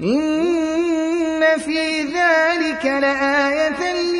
إِنَّ فِي ذَٰلِكَ لَآيَةً